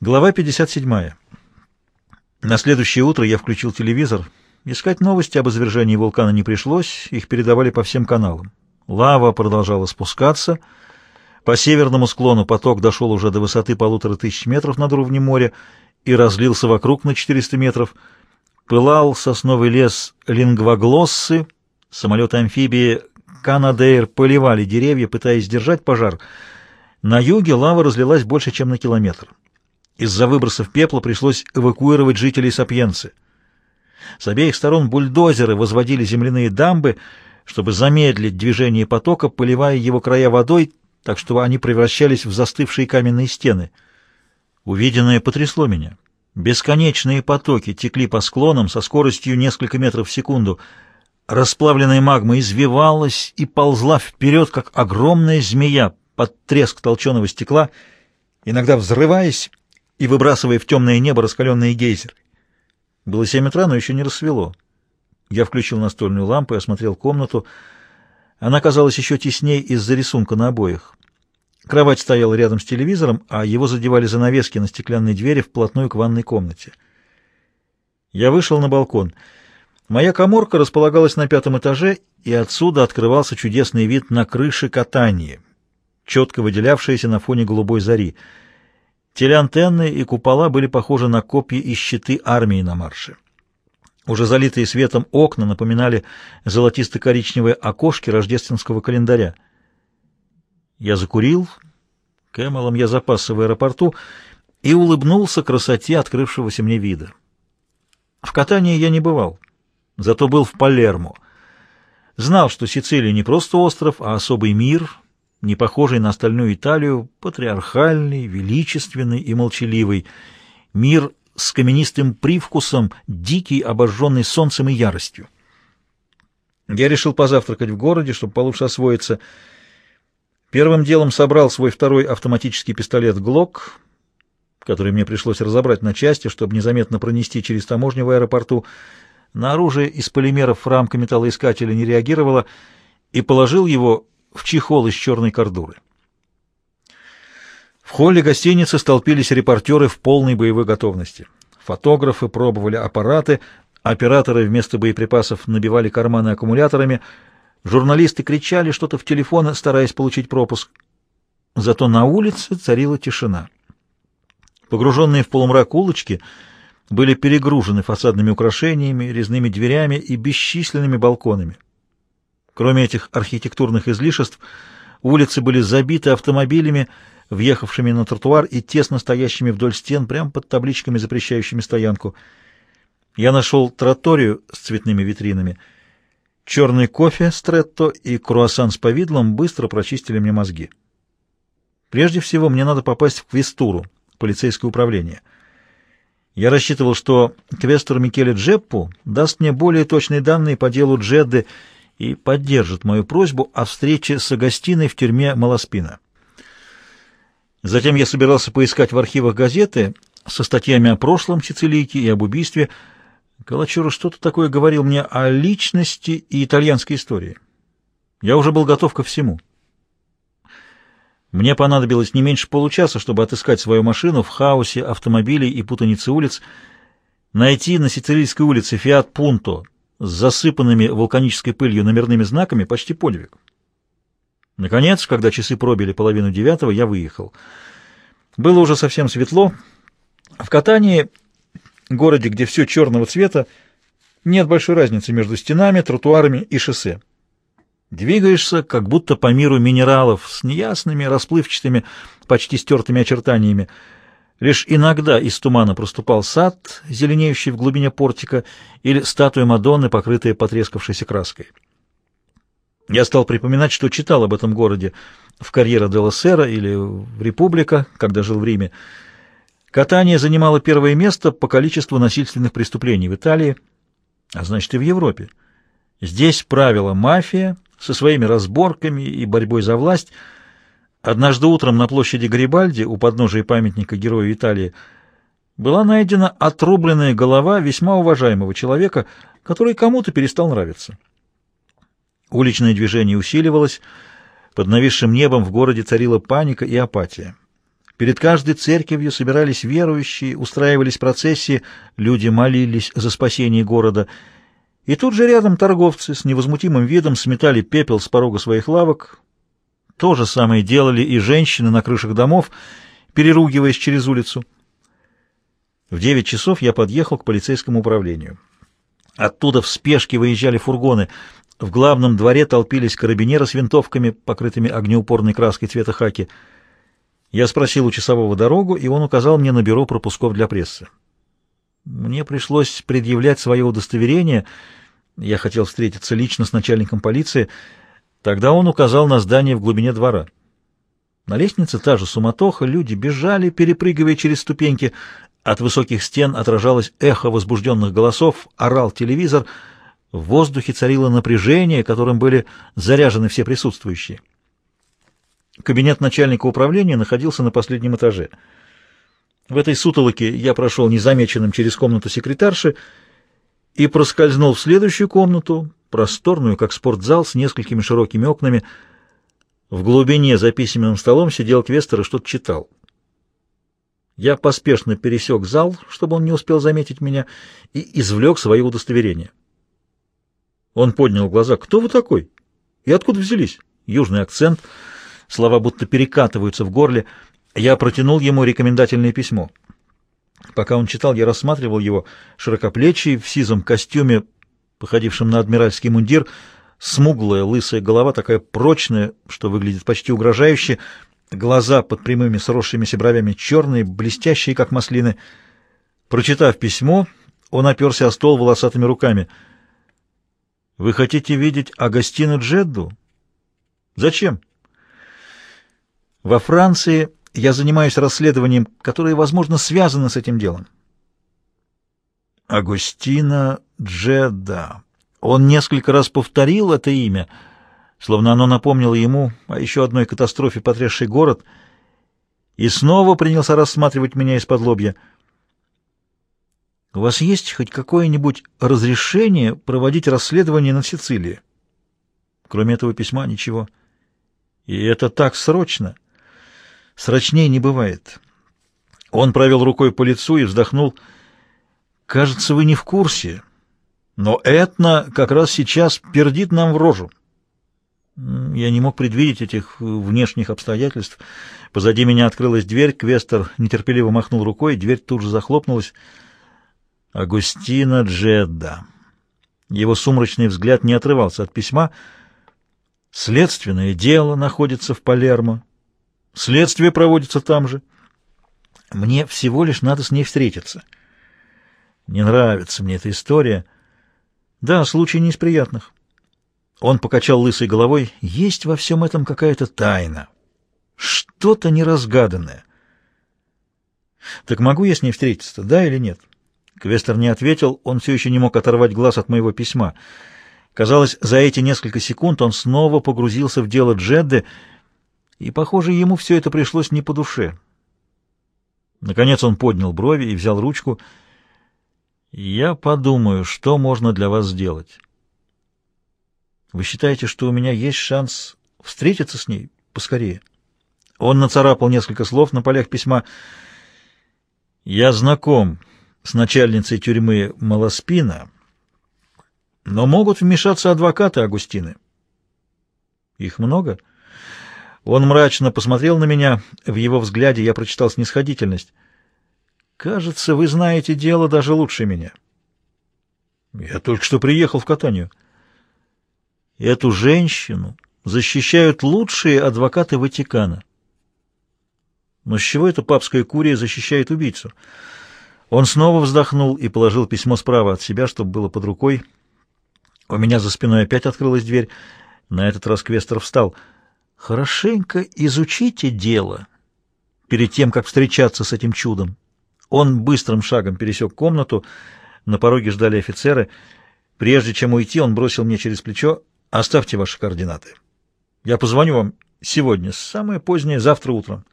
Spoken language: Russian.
Глава 57. На следующее утро я включил телевизор. Искать новости об извержении вулкана не пришлось, их передавали по всем каналам. Лава продолжала спускаться. По северному склону поток дошел уже до высоты полутора тысяч метров над уровнем моря и разлился вокруг на 400 метров. Пылал сосновый лес лингвоглоссы, самолеты-амфибии Канадейр поливали деревья, пытаясь сдержать пожар. На юге лава разлилась больше, чем на километр. Из-за выбросов пепла пришлось эвакуировать жителей Сапьенцы. С обеих сторон бульдозеры возводили земляные дамбы, чтобы замедлить движение потока, поливая его края водой, так что они превращались в застывшие каменные стены. Увиденное потрясло меня. Бесконечные потоки текли по склонам со скоростью несколько метров в секунду. Расплавленная магма извивалась и ползла вперед, как огромная змея под треск толченого стекла, иногда взрываясь и выбрасывая в темное небо раскаленные гейзеры. Было семь утра, но еще не рассвело. Я включил настольную лампу и осмотрел комнату. Она казалась еще тесней из-за рисунка на обоях. Кровать стояла рядом с телевизором, а его задевали занавески на стеклянной двери вплотную к ванной комнате. Я вышел на балкон. Моя коморка располагалась на пятом этаже, и отсюда открывался чудесный вид на крыши катания, четко выделявшиеся на фоне голубой зари — Телеантенны и купола были похожи на копья и щиты армии на марше. Уже залитые светом окна напоминали золотисто-коричневые окошки рождественского календаря. Я закурил, Кэмелом я запасся в аэропорту и улыбнулся красоте открывшегося мне вида. В катании я не бывал, зато был в Палермо. Знал, что Сицилия не просто остров, а особый мир — не похожий на остальную Италию, патриархальный, величественный и молчаливый, мир с каменистым привкусом, дикий, обожженный солнцем и яростью. Я решил позавтракать в городе, чтобы получше освоиться. Первым делом собрал свой второй автоматический пистолет «Глок», который мне пришлось разобрать на части, чтобы незаметно пронести через таможню в аэропорту. На оружие из полимеров рамка металлоискателя не реагировала, и положил его в чехол из черной кордуры. В холле гостиницы столпились репортеры в полной боевой готовности. Фотографы пробовали аппараты, операторы вместо боеприпасов набивали карманы аккумуляторами, журналисты кричали что-то в телефоны, стараясь получить пропуск. Зато на улице царила тишина. Погруженные в полумрак улочки были перегружены фасадными украшениями, резными дверями и бесчисленными балконами. Кроме этих архитектурных излишеств, улицы были забиты автомобилями, въехавшими на тротуар и тесно стоящими вдоль стен, прямо под табличками, запрещающими стоянку. Я нашел троторию с цветными витринами. Черный кофе стретто и круассан с повидлом быстро прочистили мне мозги. Прежде всего, мне надо попасть в Квестуру, полицейское управление. Я рассчитывал, что квестор Микеле Джеппу даст мне более точные данные по делу Джедды и поддержит мою просьбу о встрече с Агастиной в тюрьме Малоспина. Затем я собирался поискать в архивах газеты со статьями о прошлом сицилийке и об убийстве. Калачура что-то такое говорил мне о личности и итальянской истории. Я уже был готов ко всему. Мне понадобилось не меньше получаса, чтобы отыскать свою машину в хаосе автомобилей и путанице улиц, найти на Сицилийской улице «Фиат Пунто», с засыпанными вулканической пылью номерными знаками почти подвиг. Наконец, когда часы пробили половину девятого, я выехал. Было уже совсем светло. В Катании, городе, где все черного цвета, нет большой разницы между стенами, тротуарами и шоссе. Двигаешься, как будто по миру минералов, с неясными, расплывчатыми, почти стертыми очертаниями, Лишь иногда из тумана проступал сад, зеленеющий в глубине портика, или статуя Мадонны, покрытая потрескавшейся краской. Я стал припоминать, что читал об этом городе в «Карьера де Сера» или в «Република», когда жил в Риме. Катание занимало первое место по количеству насильственных преступлений в Италии, а значит и в Европе. Здесь правила мафия со своими разборками и борьбой за власть – Однажды утром на площади Гарибальди у подножия памятника герою Италии была найдена отрубленная голова весьма уважаемого человека, который кому-то перестал нравиться. Уличное движение усиливалось, под нависшим небом в городе царила паника и апатия. Перед каждой церковью собирались верующие, устраивались процессии, люди молились за спасение города. И тут же рядом торговцы с невозмутимым видом сметали пепел с порога своих лавок. То же самое делали и женщины на крышах домов, переругиваясь через улицу. В девять часов я подъехал к полицейскому управлению. Оттуда в спешке выезжали фургоны. В главном дворе толпились карабинеры с винтовками, покрытыми огнеупорной краской цвета хаки. Я спросил у часового дорогу, и он указал мне на бюро пропусков для прессы. Мне пришлось предъявлять свое удостоверение. Я хотел встретиться лично с начальником полиции. Тогда он указал на здание в глубине двора. На лестнице та же суматоха, люди бежали, перепрыгивая через ступеньки. От высоких стен отражалось эхо возбужденных голосов, орал телевизор. В воздухе царило напряжение, которым были заряжены все присутствующие. Кабинет начальника управления находился на последнем этаже. В этой сутолоке я прошел незамеченным через комнату секретарши и проскользнул в следующую комнату, просторную, как спортзал, с несколькими широкими окнами. В глубине за письменным столом сидел Квестер и что-то читал. Я поспешно пересек зал, чтобы он не успел заметить меня, и извлек свое удостоверение. Он поднял глаза. «Кто вы такой? И откуда взялись?» Южный акцент — слова будто перекатываются в горле. Я протянул ему рекомендательное письмо. Пока он читал, я рассматривал его, широкоплечий, в сизом костюме, походившем на адмиральский мундир, смуглая, лысая голова, такая прочная, что выглядит почти угрожающе, глаза под прямыми сросшимися бровями черные, блестящие, как маслины. Прочитав письмо, он оперся о стол волосатыми руками. «Вы хотите видеть Агастину Джедду?» «Зачем?» Во Франции я занимаюсь расследованием, которое, возможно, связано с этим делом. Агустина Джедда. Он несколько раз повторил это имя, словно оно напомнило ему о еще одной катастрофе, потрясшей город, и снова принялся рассматривать меня из-под лобья. «У вас есть хоть какое-нибудь разрешение проводить расследование на Сицилии?» Кроме этого письма ничего. «И это так срочно!» Срочнее не бывает. Он провел рукой по лицу и вздохнул. «Кажется, вы не в курсе, но Этна как раз сейчас пердит нам в рожу». Я не мог предвидеть этих внешних обстоятельств. Позади меня открылась дверь, Квестер нетерпеливо махнул рукой, дверь тут же захлопнулась. Агустина Джедда. Его сумрачный взгляд не отрывался от письма. Следственное дело находится в Палермо. Следствие проводится там же. Мне всего лишь надо с ней встретиться. Не нравится мне эта история. Да, случай не из приятных. Он покачал лысой головой. Есть во всем этом какая-то тайна. Что-то неразгаданное. Так могу я с ней встретиться, да или нет? Квестер не ответил, он все еще не мог оторвать глаз от моего письма. Казалось, за эти несколько секунд он снова погрузился в дело Джедды, и, похоже, ему все это пришлось не по душе. Наконец он поднял брови и взял ручку. «Я подумаю, что можно для вас сделать. Вы считаете, что у меня есть шанс встретиться с ней поскорее?» Он нацарапал несколько слов на полях письма. «Я знаком с начальницей тюрьмы Малоспина, но могут вмешаться адвокаты Агустины». «Их много?» Он мрачно посмотрел на меня, в его взгляде я прочитал снисходительность. «Кажется, вы знаете дело даже лучше меня». «Я только что приехал в Катанию». «Эту женщину защищают лучшие адвокаты Ватикана». «Но с чего эта папская курия защищает убийцу?» Он снова вздохнул и положил письмо справа от себя, чтобы было под рукой. У меня за спиной опять открылась дверь. На этот раз Квестер встал — Хорошенько изучите дело перед тем, как встречаться с этим чудом. Он быстрым шагом пересек комнату, на пороге ждали офицеры. Прежде чем уйти, он бросил мне через плечо «Оставьте ваши координаты. Я позвоню вам сегодня, самое позднее, завтра утром».